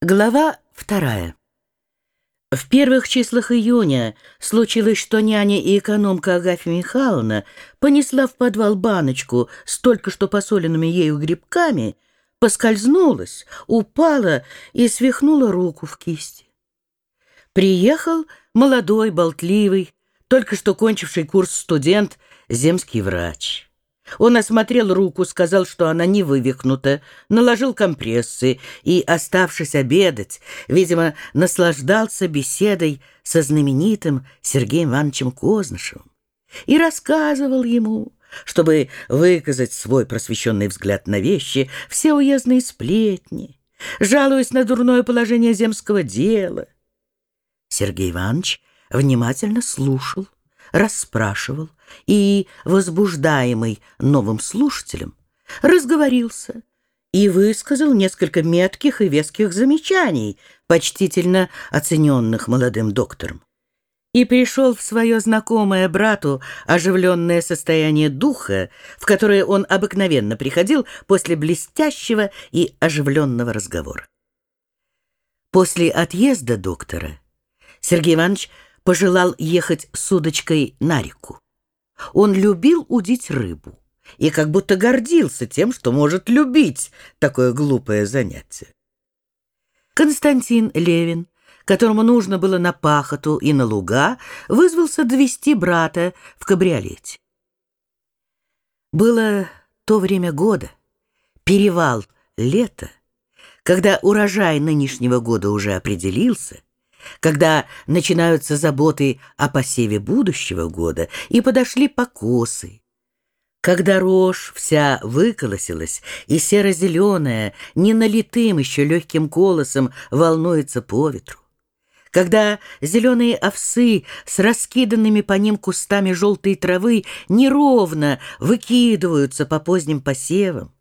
Глава вторая. В первых числах июня случилось, что няня и экономка Агафья Михайловна понесла в подвал баночку с только что посоленными ею грибками, поскользнулась, упала и свихнула руку в кисти. Приехал молодой, болтливый, только что кончивший курс студент, земский врач. Он осмотрел руку, сказал, что она не вывихнута, наложил компрессы и, оставшись обедать, видимо, наслаждался беседой со знаменитым Сергеем Ивановичем Кознышевым и рассказывал ему, чтобы выказать свой просвещенный взгляд на вещи, все уездные сплетни, жалуясь на дурное положение земского дела. Сергей Иванович внимательно слушал, расспрашивал и, возбуждаемый новым слушателем, разговорился и высказал несколько метких и веских замечаний, почтительно оцененных молодым доктором. И пришел в свое знакомое брату оживленное состояние духа, в которое он обыкновенно приходил после блестящего и оживленного разговора. После отъезда доктора Сергей Иванович пожелал ехать с удочкой на реку. Он любил удить рыбу и как будто гордился тем, что может любить такое глупое занятие. Константин Левин, которому нужно было на пахоту и на луга, вызвался довести брата в кабриолете. Было то время года, перевал лета, когда урожай нынешнего года уже определился, когда начинаются заботы о посеве будущего года, и подошли покосы, когда рожь вся выколосилась, и серо-зеленая, не налитым еще легким колосом волнуется по ветру, когда зеленые овсы с раскиданными по ним кустами желтой травы неровно выкидываются по поздним посевам,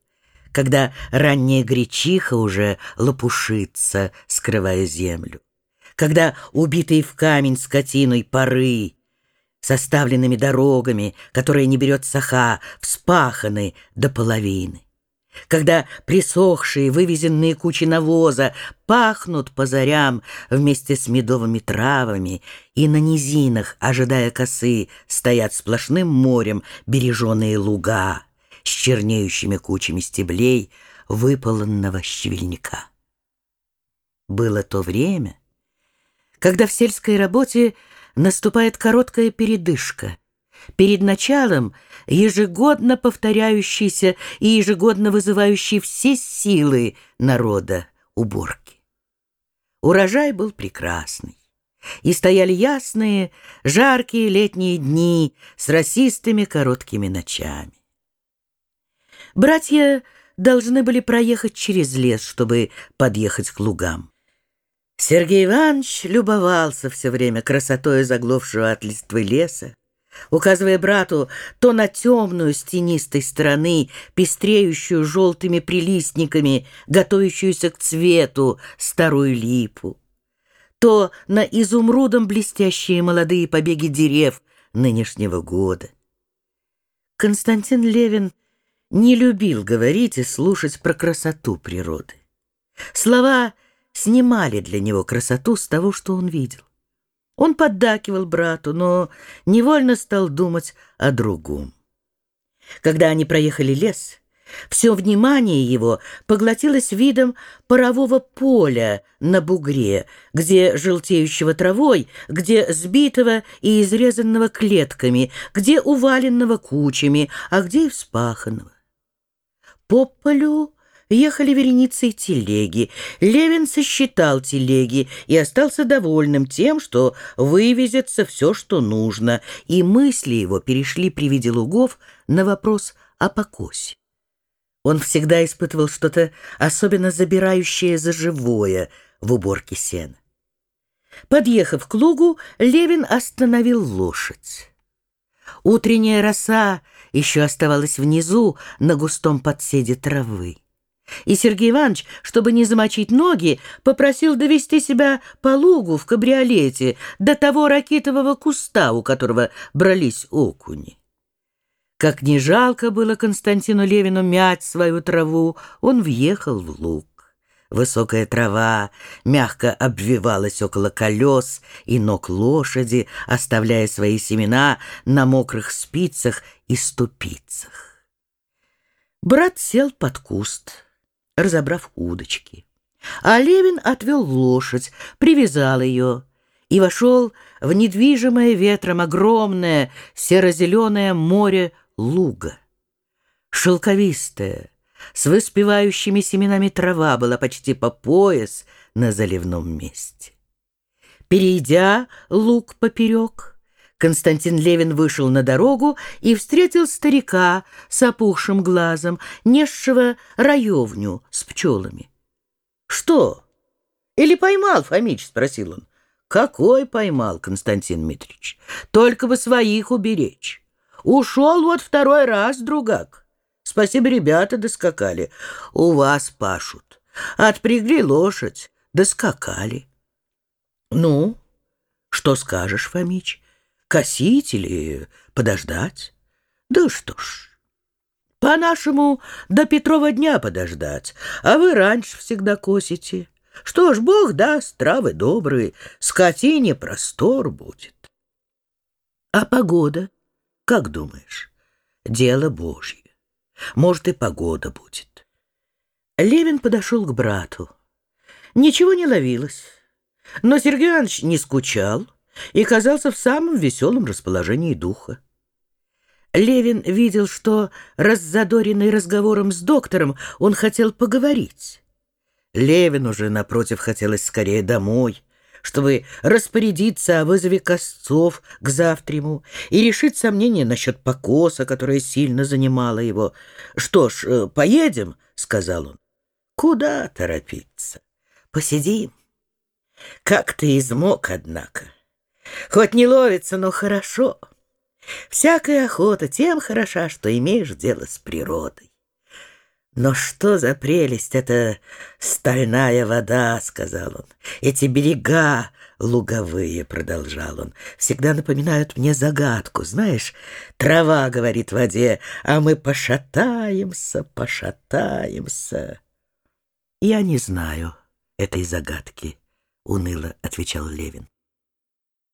когда ранняя гречиха уже лопушится, скрывая землю, когда убитые в камень скотиной поры, составленными дорогами, которые не берет саха, вспаханы до половины, когда присохшие, вывезенные кучи навоза пахнут по зарям вместе с медовыми травами, и на низинах, ожидая косы, стоят сплошным морем береженые луга с чернеющими кучами стеблей выполненного щевельника. Было то время, когда в сельской работе наступает короткая передышка. Перед началом ежегодно повторяющейся и ежегодно вызывающей все силы народа уборки. Урожай был прекрасный. И стояли ясные, жаркие летние дни с расистыми короткими ночами. Братья должны были проехать через лес, чтобы подъехать к лугам. Сергей Иванович любовался все время красотой заглохшего от листвы леса, указывая брату то на темную с тенистой стороны, пестреющую желтыми прилистниками, готовящуюся к цвету старую липу, то на изумрудом блестящие молодые побеги дерев нынешнего года. Константин Левин не любил говорить и слушать про красоту природы. Слова — снимали для него красоту с того, что он видел. Он поддакивал брату, но невольно стал думать о другом. Когда они проехали лес, все внимание его поглотилось видом парового поля на бугре, где желтеющего травой, где сбитого и изрезанного клетками, где уваленного кучами, а где и вспаханного. По полю ехали вереницей телеги. Левин сосчитал телеги и остался довольным тем, что вывезется все, что нужно, и мысли его перешли при виде лугов на вопрос о покосе. Он всегда испытывал что-то особенно забирающее за живое в уборке сена. Подъехав к лугу, Левин остановил лошадь. Утренняя роса еще оставалась внизу на густом подседе травы. И Сергей Иванович, чтобы не замочить ноги, попросил довести себя по лугу в кабриолете до того ракитового куста, у которого брались окуни. Как не жалко было Константину Левину мять свою траву, он въехал в луг. Высокая трава мягко обвивалась около колес и ног лошади, оставляя свои семена на мокрых спицах и ступицах. Брат сел под куст, разобрав удочки. А Левин отвел лошадь, привязал ее и вошел в недвижимое ветром огромное серо-зеленое море луга. Шелковистое, с выспевающими семенами трава была почти по пояс на заливном месте. Перейдя луг поперек, Константин Левин вышел на дорогу и встретил старика с опухшим глазом, несшего раевню с пчелами. «Что? Или поймал, Фомич?» — спросил он. «Какой поймал, Константин Митрич? Только бы своих уберечь. Ушел вот второй раз, другак. Спасибо, ребята доскакали. У вас пашут. Отпрягли лошадь, доскакали». «Ну, что скажешь, Фомич? Косить или подождать?» «Да что ж, по-нашему, до Петрова дня подождать, а вы раньше всегда косите. Что ж, Бог даст, травы добрые, скотине простор будет. А погода, как думаешь, дело Божье. Может, и погода будет. Левин подошел к брату. Ничего не ловилось, но Сергей Иванович не скучал и казался в самом веселом расположении духа. Левин видел, что, раззадоренный разговором с доктором, он хотел поговорить. Левину же, напротив, хотелось скорее домой, чтобы распорядиться о вызове Косцов к завтраму и решить сомнения насчет покоса, которое сильно занимало его. «Что ж, э, поедем?» — сказал он. «Куда торопиться? Посидим. Как ты измок, однако. Хоть не ловится, но хорошо». Всякая охота тем хороша, что имеешь дело с природой. Но что за прелесть эта стальная вода, сказал он. Эти берега луговые, продолжал он, всегда напоминают мне загадку. Знаешь, трава говорит воде, а мы пошатаемся, пошатаемся. Я не знаю этой загадки, уныло отвечал Левин.